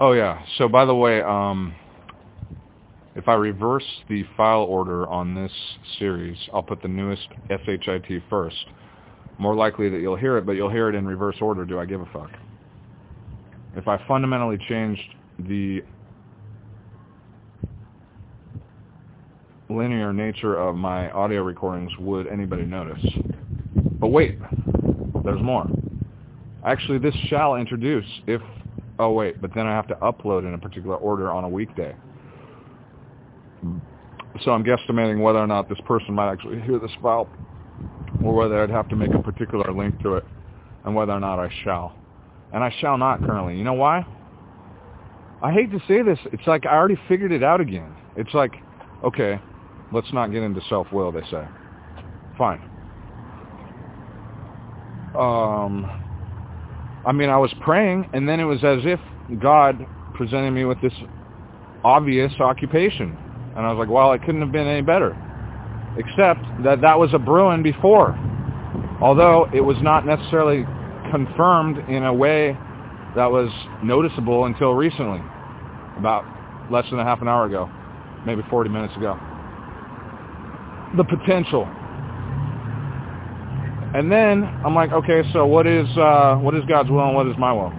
Oh yeah. So by the way, um, if I reverse the file order on this series, I'll put the newest SHIT first. More likely that you'll hear it, but you'll hear it in reverse order. Do I give a fuck? If I fundamentally changed the linear nature of my audio recordings, would anybody notice? But wait, there's more. Actually, this shall introduce if, oh wait, but then I have to upload in a particular order on a weekday. So I'm guesstimating whether or not this person might actually hear this file or whether I'd have to make a particular link to it and whether or not I shall. And I shall not currently. You know why? I hate to say this. It's like I already figured it out again. It's like, okay, let's not get into self-will, they say. Fine. Um, I mean, I was praying, and then it was as if God presented me with this obvious occupation. And I was like, well, it couldn't have been any better. Except that that was a Bruin before. Although it was not necessarily confirmed in a way that was noticeable until recently. About less than a half an hour ago. Maybe 40 minutes ago. The potential. And then I'm like, okay, so what is uh, what is God's will and what is my will?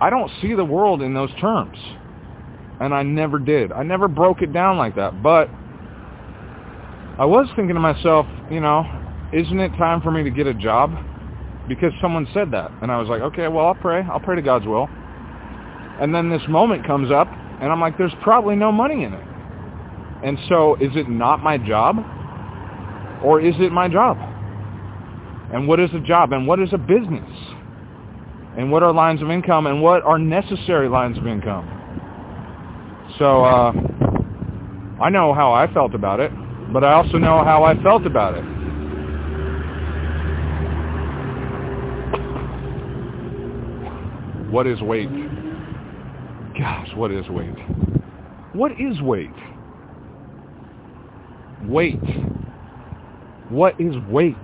I don't see the world in those terms and I never did. I never broke it down like that. But I was thinking to myself, you know, isn't it time for me to get a job? Because someone said that. And I was like, okay, well, I'll pray. I'll pray to God's will. And then this moment comes up, and I'm like, there's probably no money in it. And so is it not my job? Or is it my job? And what is a job? And what is a business? And what are lines of income? And what are necessary lines of income? So uh, I know how I felt about it, but I also know how I felt about it. What is weight? Gosh, what is weight? What is weight? Weight. What is weight?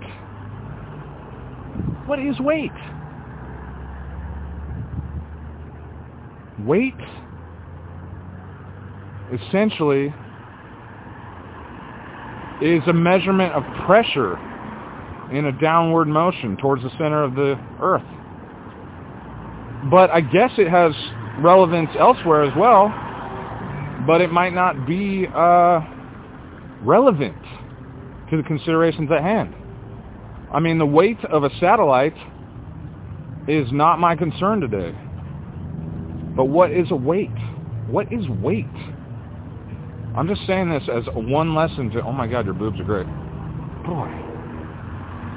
What is weight? Weight essentially is a measurement of pressure in a downward motion towards the center of the earth. But I guess it has relevance elsewhere as well, but it might not be uh, relevant to the considerations at hand. I mean, the weight of a satellite is not my concern today. But what is a weight? What is weight? I'm just saying this as one lesson to, oh my God, your boobs are great. Boy.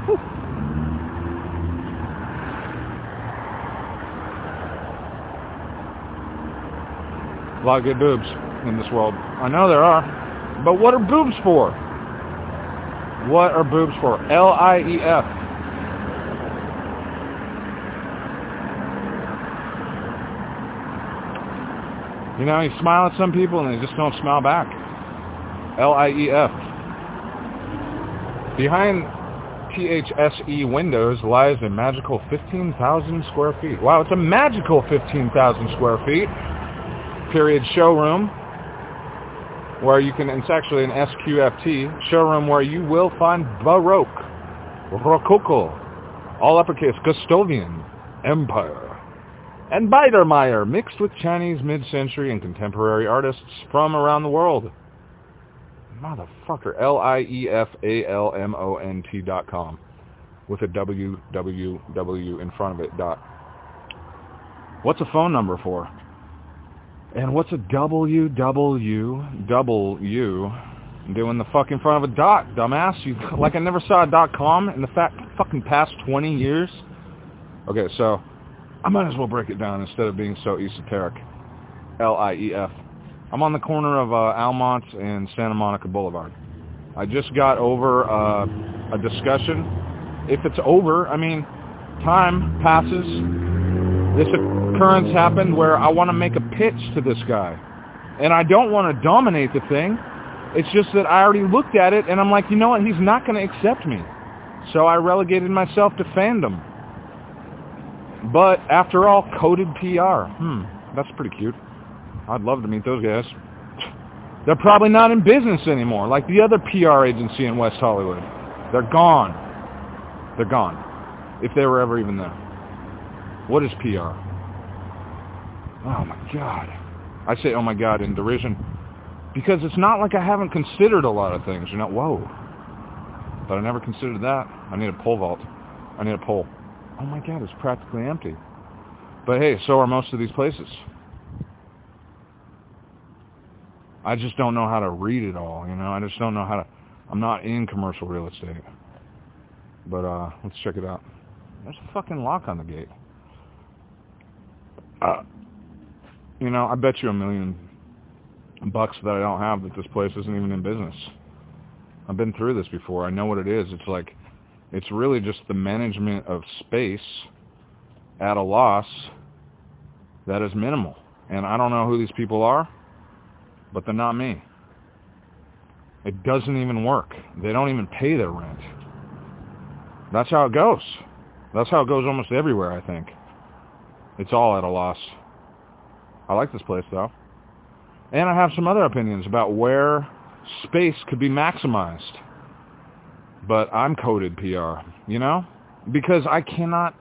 Whew. A lot of good boobs in this world. I know there are. But what are boobs for? What are boobs for? L-I-E-F. You know, you smile at some people and they just don't smile back. L-I-E-F. Behind THSE windows lies a magical 15,000 square feet. Wow, it's a magical 15,000 square feet. Period showroom where you can, it's actually an SQFT, showroom where you will find Baroque, Rococo, all uppercase, Gustavian, Empire, and Biedermeier, mixed with Chinese mid-century and contemporary artists from around the world. Motherfucker, L-I-E-F-A-L-M-O-N-T dot com with a W-W-W in front of it dot. What's a phone number for? And what's a W-W-W doing the fuck in front of a dot, dumbass? You, like I never saw a dot com in the fact, fucking past 20 years? Okay, so I might as well break it down instead of being so esoteric. L-I-E-F. I'm on the corner of uh, Almont and Santa Monica Boulevard. I just got over uh, a discussion. If it's over, I mean, time passes. This occurrence happened where I want to make a pitch to this guy. And I don't want to dominate the thing. It's just that I already looked at it and I'm like, you know what, he's not going to accept me. So I relegated myself to fandom. But after all, coded PR. Hmm, that's pretty cute. I'd love to meet those guys. They're probably not in business anymore, like the other PR agency in West Hollywood. They're gone. They're gone. If they were ever even there. What is PR? Oh my God. I say, oh my God, in derision. Because it's not like I haven't considered a lot of things. You're not, whoa. But I never considered that. I need a pole vault. I need a pole. Oh my God, it's practically empty. But hey, so are most of these places. I just don't know how to read it all, you know. I just don't know how to. I'm not in commercial real estate. But uh, let's check it out. There's a fucking lock on the gate. Uh, you know, I bet you a million bucks that I don't have that this place isn't even in business. I've been through this before. I know what it is. It's like, it's really just the management of space at a loss that is minimal. And I don't know who these people are but they're not me. It doesn't even work. They don't even pay their rent. That's how it goes. That's how it goes almost everywhere, I think. It's all at a loss. I like this place, though. And I have some other opinions about where space could be maximized. But I'm coded PR, you know? Because I cannot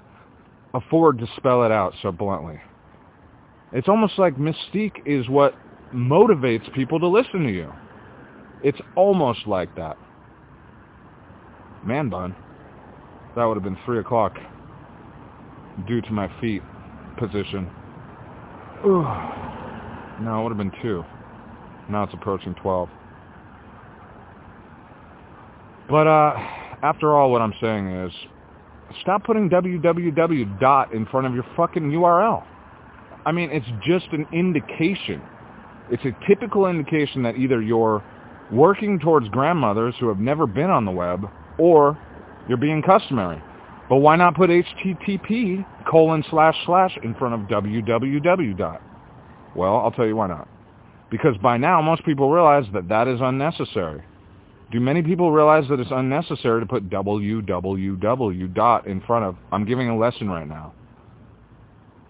afford to spell it out so bluntly. It's almost like mystique is what motivates people to listen to you. It's almost like that. Man bun. That would have been 3 o'clock due to my feet position. No, it would have been 2. Now it's approaching 12. But uh, after all, what I'm saying is, stop putting www dot in front of your fucking URL. I mean, it's just an indication it's a typical indication that either you're working towards grandmothers who have never been on the web or you're being customary. But why not put HTTP colon slash slash in front of www dot? Well, I'll tell you why not. Because by now most people realize that that is unnecessary. Do many people realize that it's unnecessary to put www dot in front of, I'm giving a lesson right now,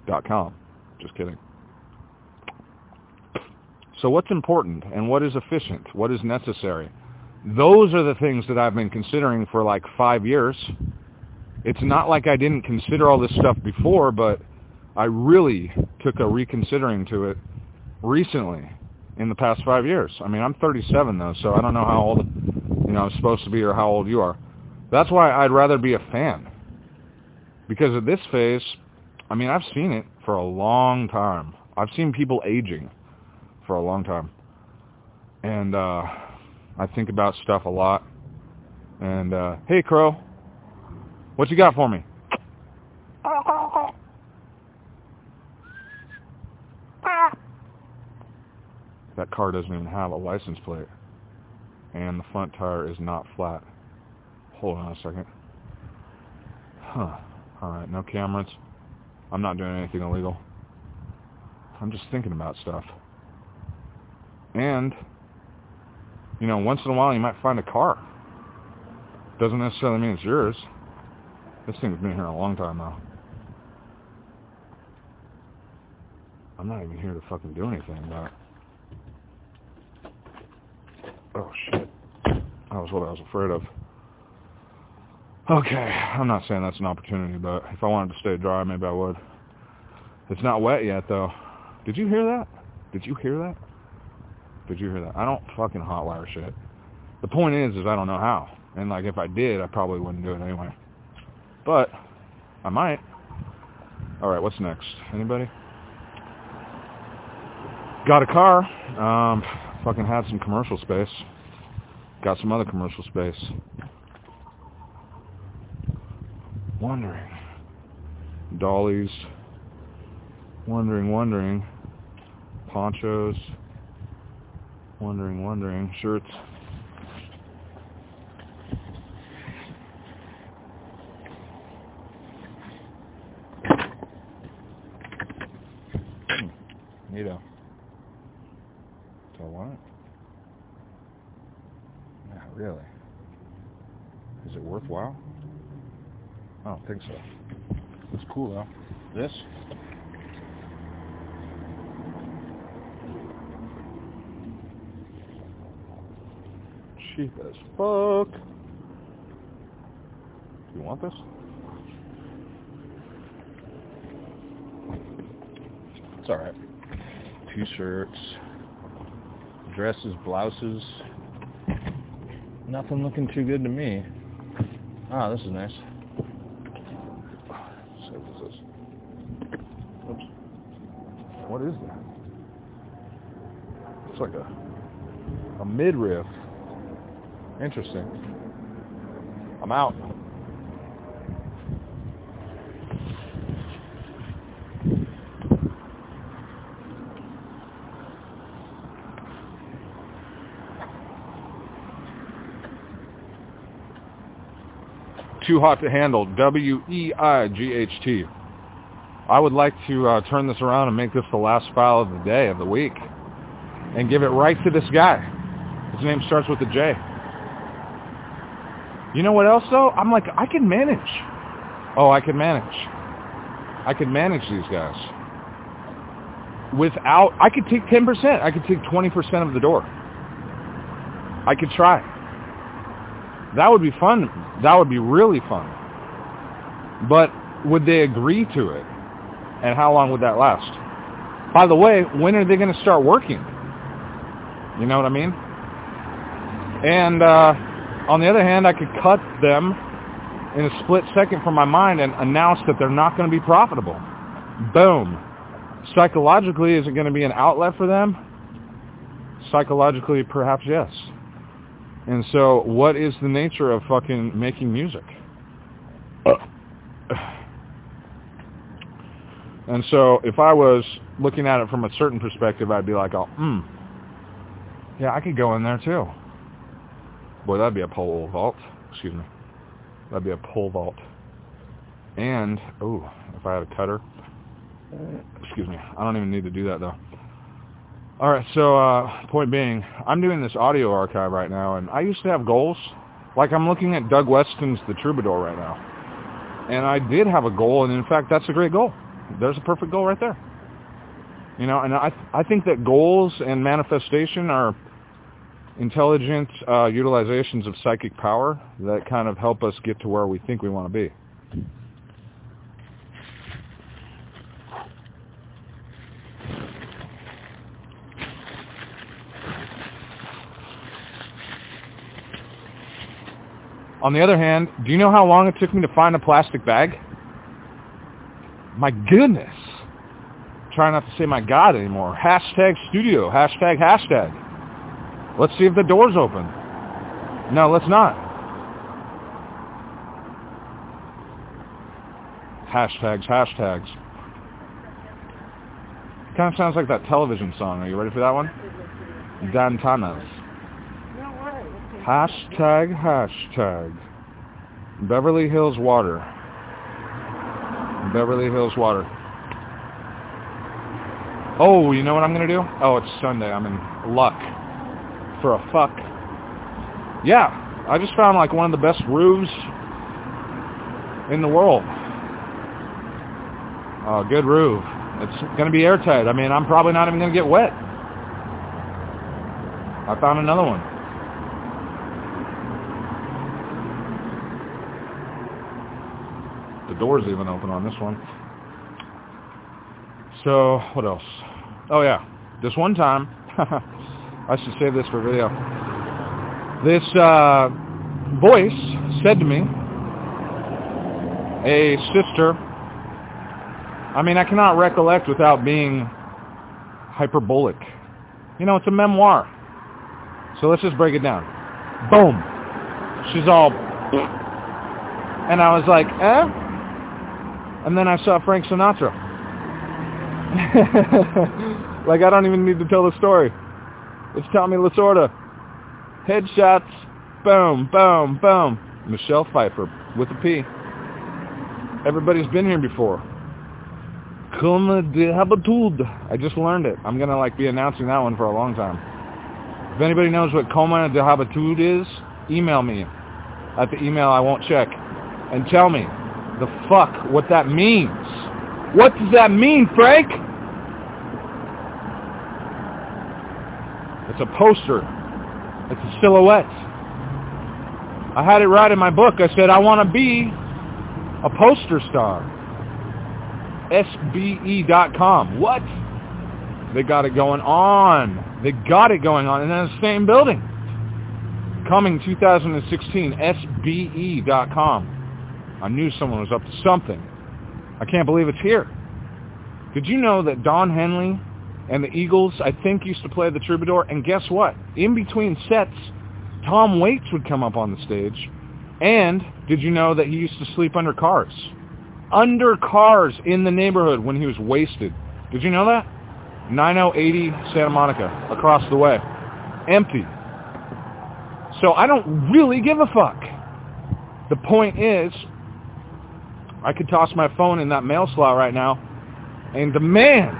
dot com. Just kidding. So what's important and what is efficient? What is necessary? Those are the things that I've been considering for like five years. It's not like I didn't consider all this stuff before, but I really took a reconsidering to it recently in the past five years. I mean, I'm 37 though, so I don't know how old, you know, I'm supposed to be or how old you are. That's why I'd rather be a fan. Because at this phase, I mean, I've seen it for a long time. I've seen people aging for a long time. And uh, I think about stuff a lot. And, uh, hey, Crow, what you got for me? That car doesn't even have a license plate. And the front tire is not flat. Hold on a second. Huh. Alright, no cameras. I'm not doing anything illegal. I'm just thinking about stuff. And, you know, once in a while you might find a car. Doesn't necessarily mean it's yours. This thing's been here a long time now. I'm not even here to fucking do anything but... Oh, shit. That was what I was afraid of. Okay, I'm not saying that's an opportunity, but if I wanted to stay dry, maybe I would. It's not wet yet, though. Did you hear that? Did you hear that? Did you hear that? I don't fucking hotwire shit. The point is, is I don't know how. And like, if I did, I probably wouldn't do it anyway. But I might. All right, what's next? Anybody? Got a car. Um, fucking had some commercial space. Got some other commercial space. Wondering. Dollies. Wondering, wondering. Ponchos. Wondering, wondering. Shirts. Hmm. Neato. Do I want it? Not really. Is it worthwhile? I don't think so. It's cool though. This? Cheap as fuck. Do you want this? It's alright. T-shirts, dresses, blouses. Nothing looking too good to me. Ah, this is nice. What is this? Oops. What is that? It's like a a midriff. Interesting. I'm out. Too Hot to Handle, W-E-I-G-H-T. I would like to uh, turn this around and make this the last file of the day, of the week, and give it right to this guy. His name starts with a J. You know what else, though? I'm like, I can manage. Oh, I can manage. I can manage these guys. Without, I could take 10%. I could take 20% of the door. I could try. That would be fun. That would be really fun. But would they agree to it? And how long would that last? By the way, when are they going to start working? You know what I mean? And uh, on the other hand, I could cut them in a split second from my mind and announce that they're not going to be profitable. Boom. Psychologically, is it going to be an outlet for them? Psychologically, perhaps yes. And so what is the nature of fucking making music? And so if I was looking at it from a certain perspective, I'd be like, oh, hmm, yeah, I could go in there too. Boy, that'd be a pole vault. Excuse me. That'd be a pole vault. And, oh, if I had a cutter. Excuse me. I don't even need to do that though. All right, so uh, point being, I'm doing this audio archive right now, and I used to have goals. Like I'm looking at Doug Weston's The Troubadour right now. And I did have a goal, and in fact, that's a great goal. There's a perfect goal right there. You know, and I I think that goals and manifestation are intelligent uh, utilizations of psychic power that kind of help us get to where we think we want to be. On the other hand, do you know how long it took me to find a plastic bag? My goodness. Try not to say my God anymore. Hashtag studio. Hashtag hashtag. Let's see if the door's open. No, let's not. Hashtags, hashtags. Kind of sounds like that television song. Are you ready for that one? Dan Tana's. Hashtag, hashtag. Beverly Hills Water. Beverly Hills Water. Oh, you know what I'm going to do? Oh, it's Sunday. I'm in luck. For a fuck. Yeah, I just found like one of the best roofs in the world. Oh, good roof. It's going to be airtight. I mean, I'm probably not even going to get wet. I found another one. Door's even open on this one. So, what else? Oh yeah, this one time, I should save this for video. This uh, voice said to me, a sister, I mean, I cannot recollect without being hyperbolic. You know, it's a memoir. So let's just break it down. Boom. She's all... And I was like, eh? And then I saw Frank Sinatra. like I don't even need to tell the story. It's Tommy Lasorda. Headshots. Boom, boom, boom. Michelle Pfeiffer with a P. Everybody's been here before. Comme de habitude. I just learned it. I'm going to like be announcing that one for a long time. If anybody knows what coma de habitude is, email me at the email I won't check and tell me the fuck what that means. What does that mean, Frank? It's a poster. It's a silhouette. I had it right in my book. I said, I want to be a poster star. SBE.com. What? They got it going on. They got it going on in the same building. Coming 2016, SBE.com. I knew someone was up to something. I can't believe it's here. Did you know that Don Henley and the Eagles, I think, used to play the Troubadour? And guess what? In between sets, Tom Waits would come up on the stage. And did you know that he used to sleep under cars? Under cars in the neighborhood when he was wasted. Did you know that? 9080 Santa Monica, across the way. Empty. So I don't really give a fuck. The point is, I could toss my phone in that mail slot right now and demand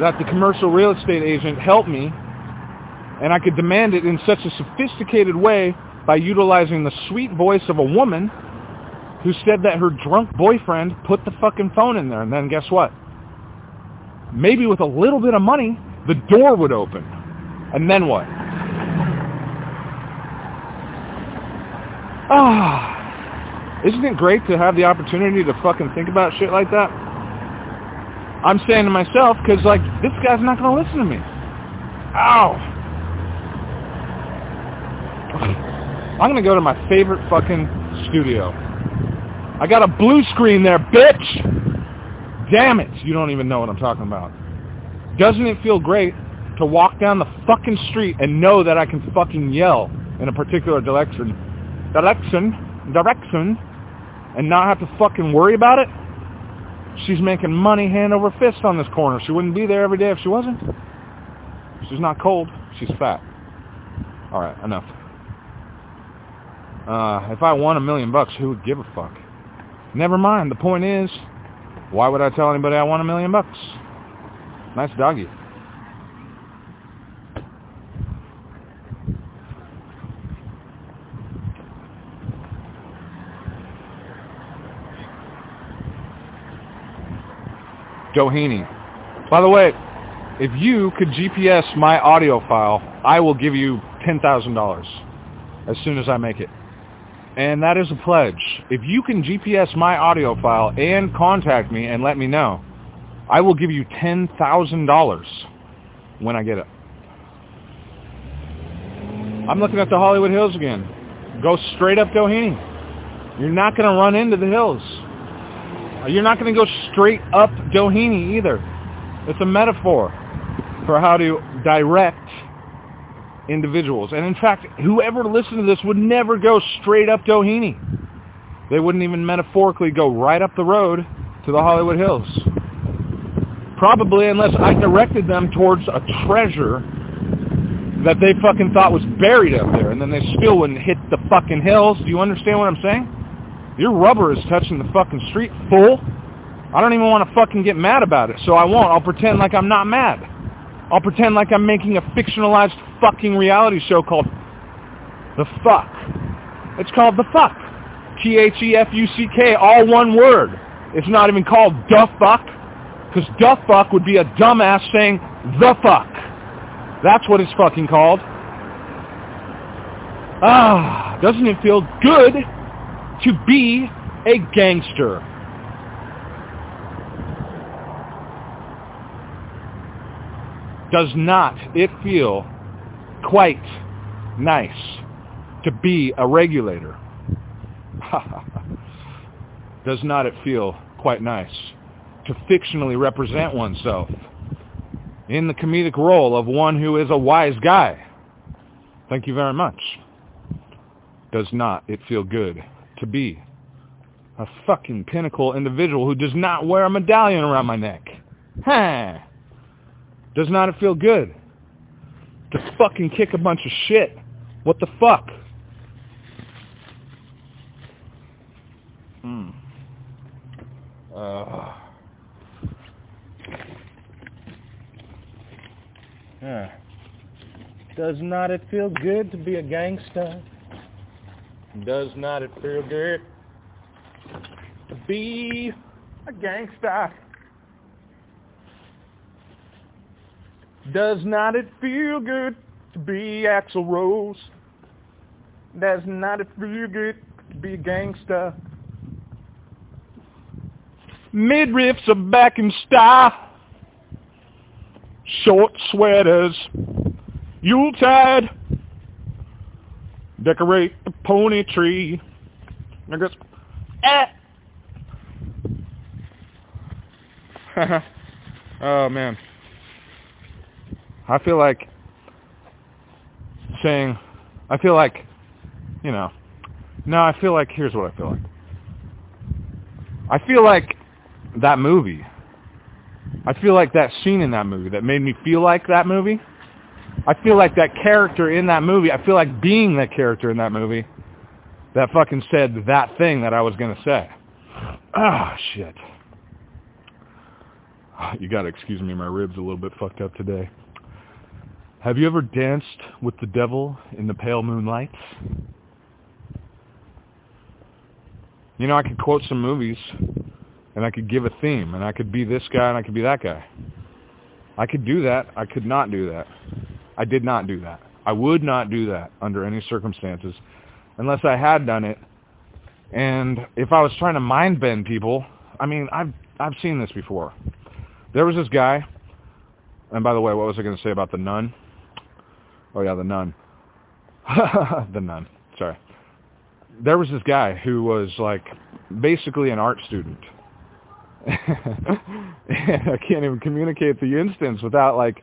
that the commercial real estate agent help me and I could demand it in such a sophisticated way by utilizing the sweet voice of a woman who said that her drunk boyfriend put the fucking phone in there and then guess what? Maybe with a little bit of money, the door would open. And then what? Ah. Isn't it great to have the opportunity to fucking think about shit like that? I'm saying to myself, because, like, this guy's not going to listen to me. Ow! I'm going to go to my favorite fucking studio. I got a blue screen there, bitch! Damn it, you don't even know what I'm talking about. Doesn't it feel great to walk down the fucking street and know that I can fucking yell in a particular direction? Direction? Direction? And not have to fucking worry about it, she's making money hand over fist on this corner. She wouldn't be there every day if she wasn't. She's not cold. She's fat. All right, enough. Uh, if I won a million bucks, who would give a fuck? Never mind. The point is, why would I tell anybody I won a million bucks? Nice doggy. Doheny. By the way, if you could GPS my audio file, I will give you $10,000 as soon as I make it. And that is a pledge. If you can GPS my audio file and contact me and let me know, I will give you $10,000 when I get it. I'm looking at the Hollywood Hills again. Go straight up Doheny. You're not going to run into the hills. You're not going to go straight up Doheny either. It's a metaphor for how to direct individuals. And in fact, whoever listened to this would never go straight up Doheny. They wouldn't even metaphorically go right up the road to the Hollywood Hills. Probably unless I directed them towards a treasure that they fucking thought was buried up there, and then they still wouldn't hit the fucking hills. Do you understand what I'm saying? Your rubber is touching the fucking street, fool. I don't even want to fucking get mad about it, so I won't. I'll pretend like I'm not mad. I'll pretend like I'm making a fictionalized fucking reality show called The Fuck. It's called The Fuck. T-H-E-F-U-C-K, all one word. It's not even called The Fuck, because The Fuck would be a dumbass saying The Fuck. That's what it's fucking called. Ah, doesn't it feel good to be a gangster. Does not it feel quite nice to be a regulator? Does not it feel quite nice to fictionally represent oneself in the comedic role of one who is a wise guy? Thank you very much. Does not it feel good to be a fucking pinnacle individual who does not wear a medallion around my neck. Huh. Does not it feel good to fucking kick a bunch of shit? What the fuck? Hmm. Uh. Yeah. Does not it feel good to be a gangster? Does not it feel good to be a gangsta. Does not it feel good to be Axl Rose? Does not it feel good to be a gangsta? Midriffs are back in style. Short sweaters. Yuletide. Decorate the pony tree. I guess. Eh. oh man. I feel like saying, I feel like, you know, no, I feel like, here's what I feel like. I feel like that movie, I feel like that scene in that movie that made me feel like that movie, I feel like that character in that movie, I feel like being that character in that movie that fucking said that thing that I was going to say. Ah, oh, shit. You got to excuse me, my ribs a little bit fucked up today. Have you ever danced with the devil in the pale moonlight? You know, I could quote some movies, and I could give a theme, and I could be this guy, and I could be that guy. I could do that. I could not do that. I did not do that. I would not do that under any circumstances unless I had done it. And if I was trying to mind bend people, I mean, I've I've seen this before. There was this guy, and by the way, what was I going to say about the nun? Oh yeah, the nun. the nun. Sorry. There was this guy who was like basically an art student. And I can't even communicate the instance without like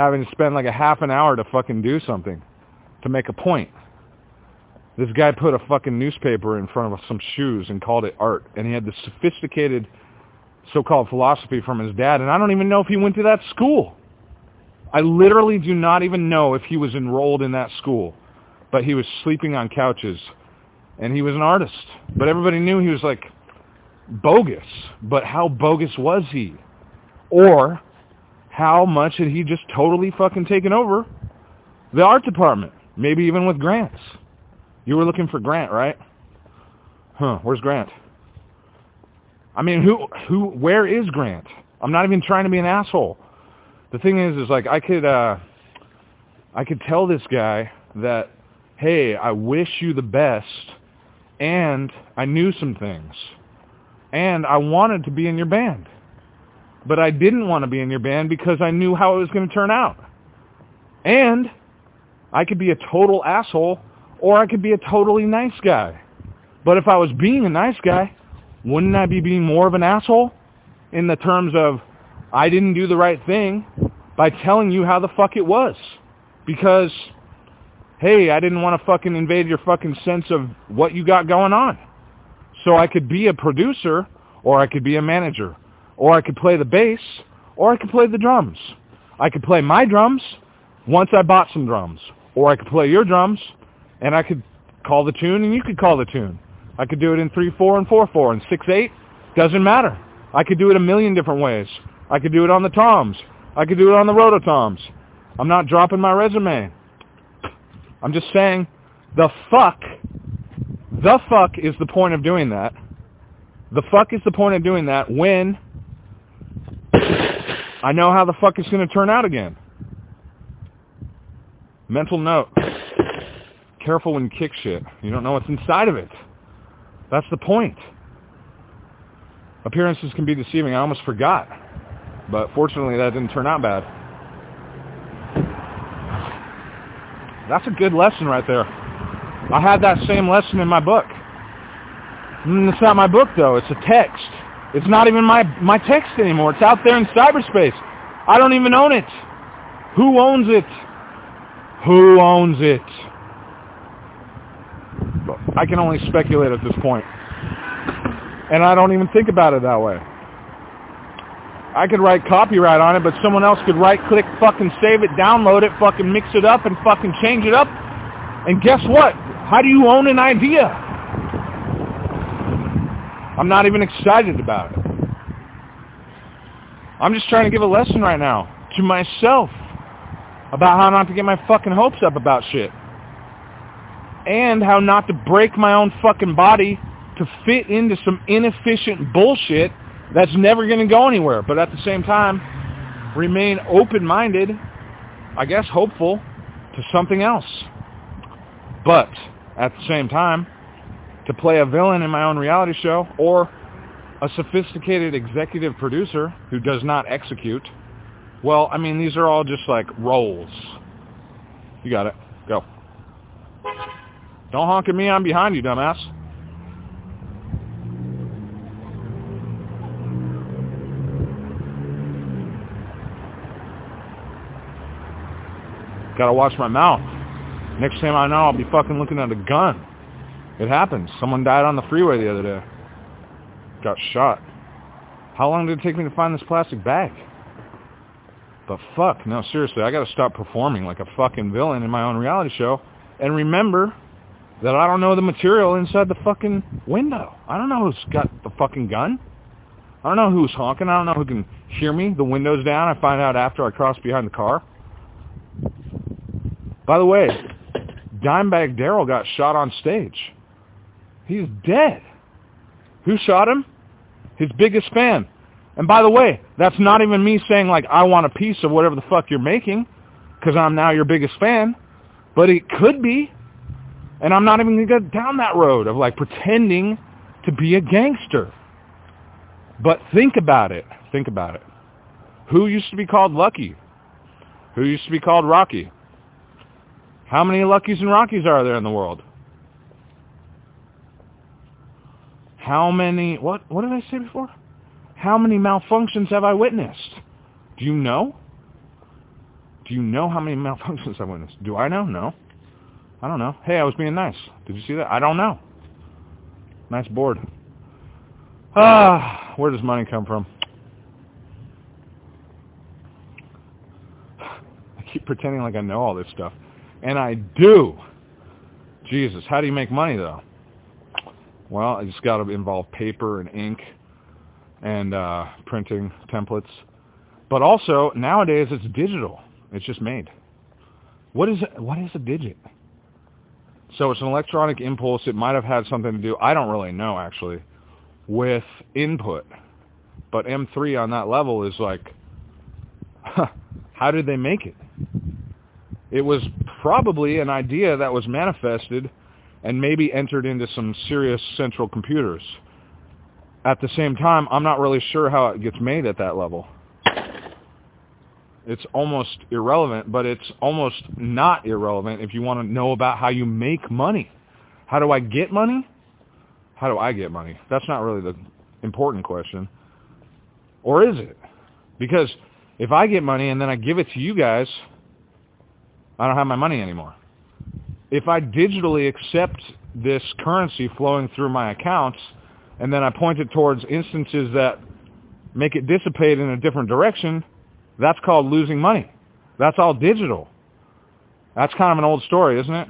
having to spend like a half an hour to fucking do something to make a point. This guy put a fucking newspaper in front of some shoes and called it art, and he had this sophisticated so-called philosophy from his dad, and I don't even know if he went to that school. I literally do not even know if he was enrolled in that school, but he was sleeping on couches, and he was an artist. But everybody knew he was like bogus. But how bogus was he? Or how much had he just totally fucking taken over the art department? Maybe even with grants. You were looking for Grant, right? Huh, where's Grant? I mean, who, who, where is Grant? I'm not even trying to be an asshole the thing is, is like I could, uh, I could tell this guy that, hey, I wish you the best, and I knew some things, and I wanted to be in your band, but I didn't want to be in your band because I knew how it was going to turn out, and I could be a total asshole, or I could be a totally nice guy. But if I was being a nice guy, wouldn't I be being more of an asshole in the terms of I didn't do the right thing by telling you how the fuck it was. Because, hey, I didn't want to fucking invade your fucking sense of what you got going on. So I could be a producer, or I could be a manager, or I could play the bass, or I could play the drums. I could play my drums once I bought some drums, or I could play your drums, and I could call the tune, and you could call the tune. I could do it in 3-4 and 4-4 and 6-8. Doesn't matter. I could do it a million different ways. I could do it on the toms. I could do it on the rototoms. I'm not dropping my resume. I'm just saying the fuck, the fuck is the point of doing that. The fuck is the point of doing that when I know how the fuck it's going to turn out again. Mental note. Careful when you kick shit. You don't know what's inside of it. That's the point. Appearances can be deceiving. I almost forgot. But fortunately, that didn't turn out bad. That's a good lesson right there. I had that same lesson in my book. Mm, it's not my book, though. It's a text. It's not even my, my text anymore. It's out there in cyberspace. I don't even own it. Who owns it? Who owns it? I can only speculate at this point. And I don't even think about it that way. I could write copyright on it, but someone else could right click, fucking save it, download it, fucking mix it up and fucking change it up. And guess what? How do you own an idea? I'm not even excited about it. I'm just trying to give a lesson right now to myself about how not to get my fucking hopes up about shit. And how not to break my own fucking body to fit into some inefficient bullshit that's never going to go anywhere. But at the same time, remain open-minded, I guess hopeful, to something else. But at the same time, to play a villain in my own reality show or a sophisticated executive producer who does not execute, well, I mean, these are all just like roles. You got it. Go. Don't honk at me. I'm behind you, dumbass. Gotta watch my mouth. Next time I know, I'll be fucking looking at a gun. It happens. Someone died on the freeway the other day. Got shot. How long did it take me to find this plastic bag? But fuck, no, seriously, I gotta stop performing like a fucking villain in my own reality show and remember that I don't know the material inside the fucking window. I don't know who's got the fucking gun. I don't know who's honking. I don't know who can hear me. The window's down. I find out after I cross behind the car. By the way, Dimebag Darrell got shot on stage. He's dead. Who shot him? His biggest fan. And by the way, that's not even me saying like I want a piece of whatever the fuck you're making because I'm now your biggest fan. But it could be. And I'm not even going to go down that road of like pretending to be a gangster. But think about it. Think about it. Who used to be called Lucky? Who used to be called Rocky? How many Luckies and Rockies are there in the world? How many, what, what did I say before? How many malfunctions have I witnessed? Do you know? Do you know how many malfunctions I've witnessed? Do I know? No. I don't know. Hey, I was being nice. Did you see that? I don't know. Nice board. Ah, where does money come from? I keep pretending like I know all this stuff. And I do. Jesus, how do you make money though? Well, I just got to involve paper and ink and uh, printing templates. But also nowadays it's digital. It's just made. What is it? What is a digit? So it's an electronic impulse. It might have had something to do. I don't really know actually with input. But M3 on that level is like, how did they make it? It was probably an idea that was manifested and maybe entered into some serious central computers. At the same time, I'm not really sure how it gets made at that level. It's almost irrelevant, but it's almost not irrelevant if you want to know about how you make money. How do I get money? How do I get money? That's not really the important question. Or is it? Because if I get money and then I give it to you guys, I don't have my money anymore. If I digitally accept this currency flowing through my accounts and then I point it towards instances that make it dissipate in a different direction, that's called losing money. That's all digital. That's kind of an old story, isn't it?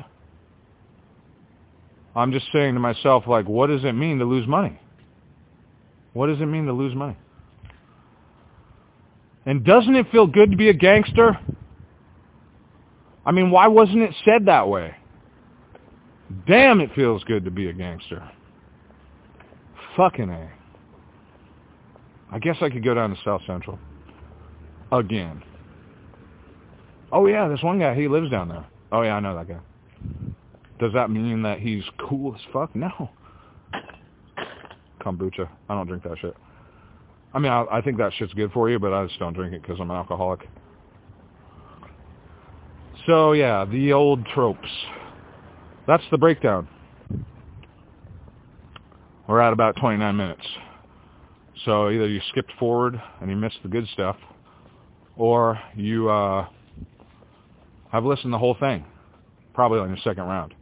I'm just saying to myself, like, what does it mean to lose money? What does it mean to lose money? And doesn't it feel good to be a gangster? I mean, why wasn't it said that way? Damn, it feels good to be a gangster. Fucking A. I guess I could go down to South Central. Again. Oh yeah, this one guy, he lives down there. Oh yeah, I know that guy. Does that mean that he's cool as fuck? No. Kombucha. I don't drink that shit. I mean, I, I think that shit's good for you, but I just don't drink it because I'm an alcoholic. So yeah, the old tropes. That's the breakdown. We're at about 29 minutes. So either you skipped forward and you missed the good stuff, or you uh, have listened the whole thing, probably on your second round.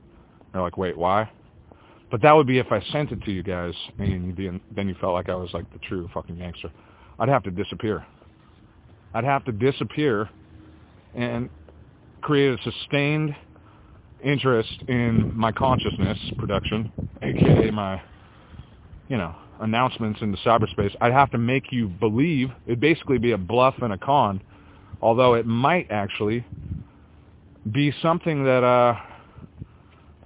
You're like, wait, why? But that would be if I sent it to you guys and you then you felt like I was like the true fucking gangster. I'd have to disappear. I'd have to disappear and create a sustained interest in my consciousness production, aka my, you know, announcements into cyberspace. I'd have to make you believe. It'd basically be a bluff and a con, although it might actually be something that uh,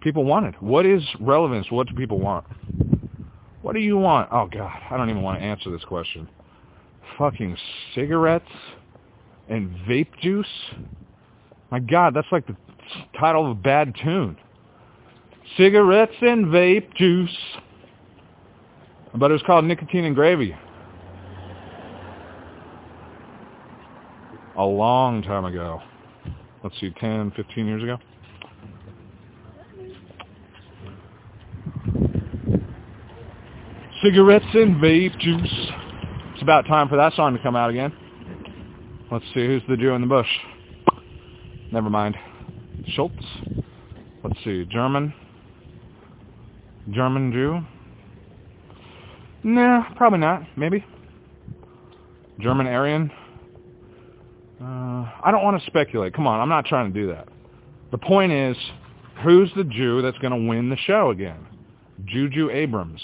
people wanted. What is relevance? What do people want? What What do you want? Oh God, I don't even want to answer this question. Fucking cigarettes and vape juice? My God, that's like the title of a bad tune. Cigarettes and vape juice. But it was called Nicotine and Gravy. A long time ago. Let's see, 10, 15 years ago. Cigarettes and vape juice. It's about time for that song to come out again. Let's see, who's the Jew in the bush? Never mind. Schultz. Let's see, German. German Jew. Nah, probably not. Maybe. German Aryan. Uh, I don't want to speculate. Come on, I'm not trying to do that. The point is, who's the Jew that's going to win the show again? Juju Abrams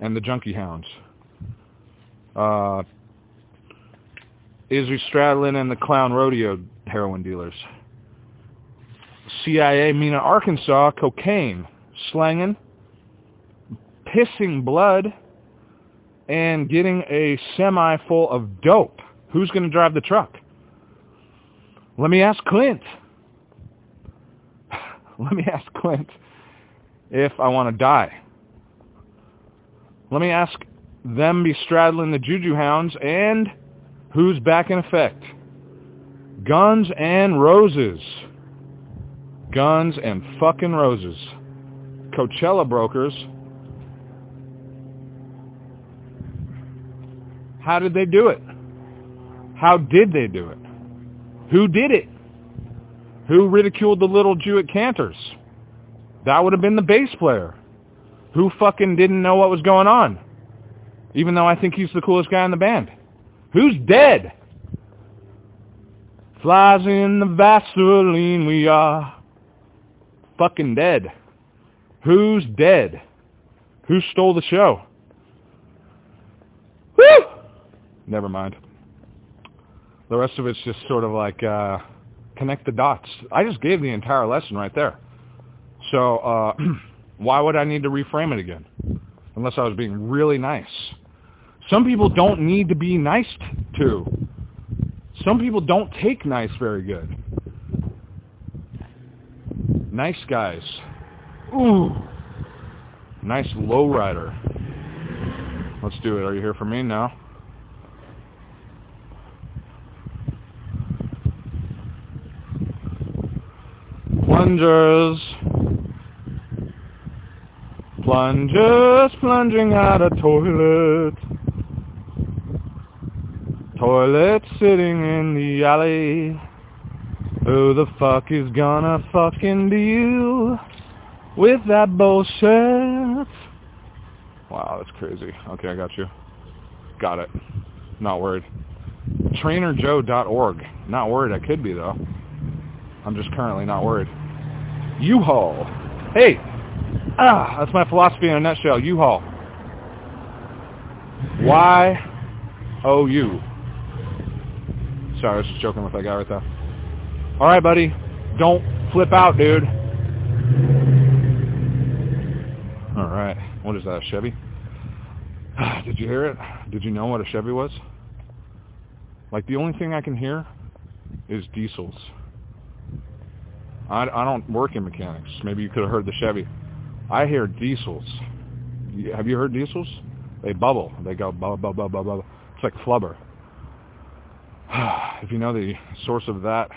and the Junkie Hounds. Uh, Izzy Stradlin and the Clown Rodeo heroin dealers. CIA, Mena, Arkansas, cocaine, slanging, pissing blood, and getting a semi full of dope. Who's going to drive the truck? Let me ask Clint. Let me ask Clint if I want to die. Let me ask them be straddling the Juju Hounds and who's back in effect. Guns and Roses. Guns and fucking Roses. Coachella brokers. How did they do it? How did they do it? Who did it? Who ridiculed the little Jew at Canter's? That would have been the bass player who fucking didn't know what was going on, even though I think he's the coolest guy in the band. Who's dead? Flies in the Vaseline, we are fucking dead. Who's dead? Who stole the show? Woo! Never mind. The rest of it's just sort of like uh, connect the dots. I just gave the entire lesson right there. So uh, Why would I need to reframe it again? Unless I was being really nice. Some people don't need to be nice to. Some people don't take nice very good. Nice guys. Ooh. Nice lowrider. Let's do it. Are you here for me now? Plungers. Plungers plunging out a toilet. Toilet sitting in the alley. Who the fuck is gonna fucking deal with that bullshit? Wow, that's crazy. Okay, I got you. Got it. Not worried. TrainerJoe.org. Not worried. I could be, though. I'm just currently not worried. U-Haul. Hey, Ah, that's my philosophy in a nutshell. U-Haul. Y-O-U. Sorry, I was just joking with that guy right there. All right, buddy. Don't flip out, dude. All right. What is that, Chevy? Did you hear it? Did you know what a Chevy was? Like, the only thing I can hear is diesels. I, I don't work in mechanics. Maybe you could have heard the Chevy. I hear diesels. Have you heard diesels? They bubble. They go bubble, bubble, bubble, bubble. It's like flubber. if you know the source of that,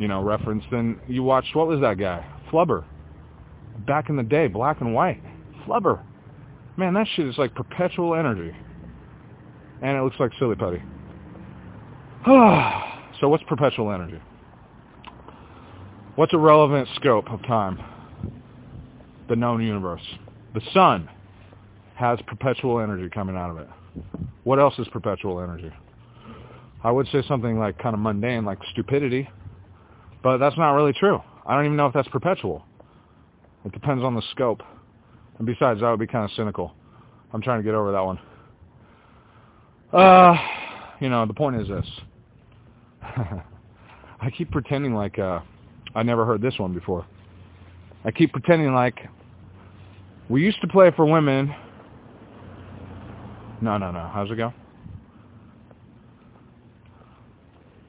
you know, reference, then you watched, what was that guy? Flubber. Back in the day, black and white. Flubber. Man, that shit is like perpetual energy. And it looks like silly putty. so what's perpetual energy? What's a relevant scope of time? the known universe. The sun has perpetual energy coming out of it. What else is perpetual energy? I would say something like kind of mundane, like stupidity, but that's not really true. I don't even know if that's perpetual. It depends on the scope. And besides, that would be kind of cynical. I'm trying to get over that one. Uh, you know, the point is this. I keep pretending like uh, I never heard this one before. I keep pretending like We used to play for women. No, no, no. How's it go?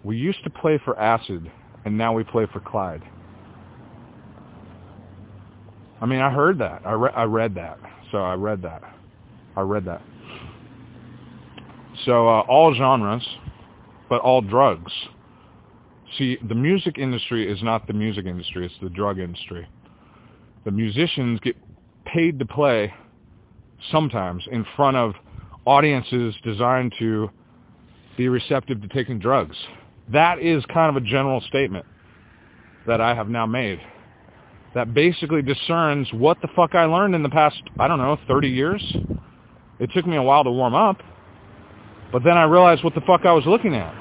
We used to play for acid, and now we play for Clyde. I mean, I heard that. I, re- I read that. So I read that. I read that. So uh, all genres, but all drugs. See, the music industry is not the music industry. It's the drug industry. The musicians get paid to play sometimes in front of audiences designed to be receptive to taking drugs. That is kind of a general statement that I have now made that basically discerns what the fuck I learned in the past, I don't know, 30 years. It took me a while to warm up, but then I realized what the fuck I was looking at.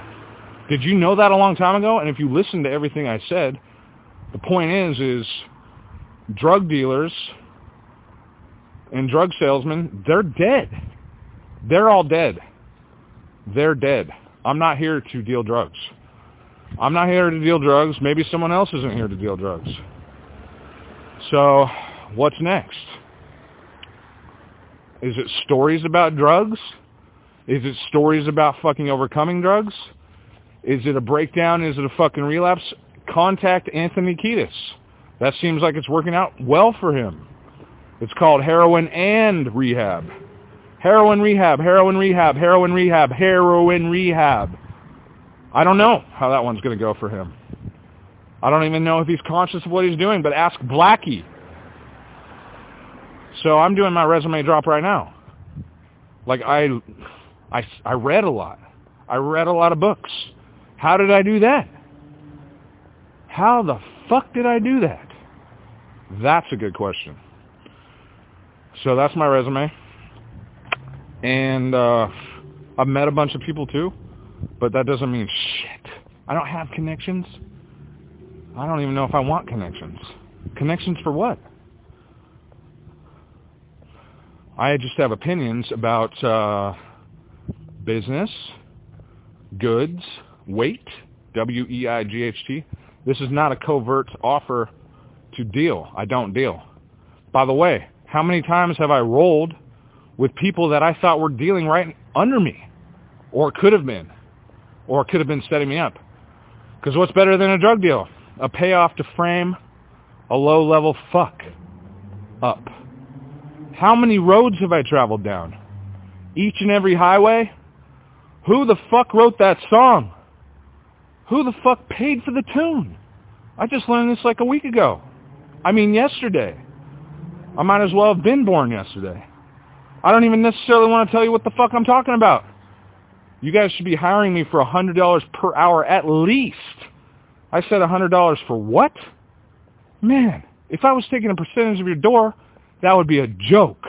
Did you know that a long time ago? And if you listen to everything I said, the point is, is drug dealers and drug salesmen, they're dead. They're all dead. They're dead. I'm not here to deal drugs. I'm not here to deal drugs. Maybe someone else isn't here to deal drugs. So what's next? Is it stories about drugs? Is it stories about fucking overcoming drugs? Is it a breakdown? Is it a fucking relapse? Contact Anthony Kiedis. That seems like it's working out well for him. It's called heroin and rehab. Heroin rehab, heroin rehab, heroin rehab, heroin rehab. I don't know how that one's going to go for him. I don't even know if he's conscious of what he's doing, but ask Blackie. So I'm doing my resume drop right now. Like I, I, I read a lot. I read a lot of books. How did I do that? How the fuck did I do that? That's a good question. So that's my resume. And uh, I've met a bunch of people too, but that doesn't mean shit. I don't have connections. I don't even know if I want connections. Connections for what? I just have opinions about uh, business, goods, weight, W-E-I-G-H-T. This is not a covert offer to deal. I don't deal. By the way, how many times have I rolled with people that I thought were dealing right under me or could have been or could have been setting me up? Because what's better than a drug deal? A payoff to frame a low-level fuck up. How many roads have I traveled down? Each and every highway? Who the fuck wrote that song? Who the fuck paid for the tune? I just learned this like a week ago. I mean yesterday. I might as well have been born yesterday. I don't even necessarily want to tell you what the fuck I'm talking about. You guys should be hiring me for $100 per hour at least. I said $100 for what? Man, if I was taking a percentage of your door, that would be a joke.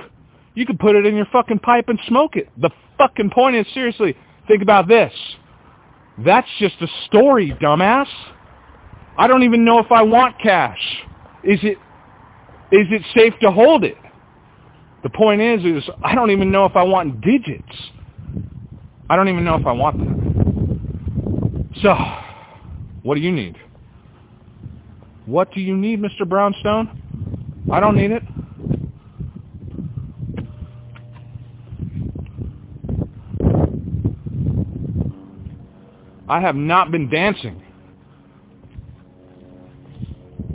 You could put it in your fucking pipe and smoke it. The fucking point is, seriously, think about this. That's just a story, dumbass. I don't even know if I want cash. Is it is it safe to hold it? The point is is I don't even know if I want digits. I don't even know if I want that. So, what do you need? What do you need, Mr. Brownstone? I don't need it. I have not been dancing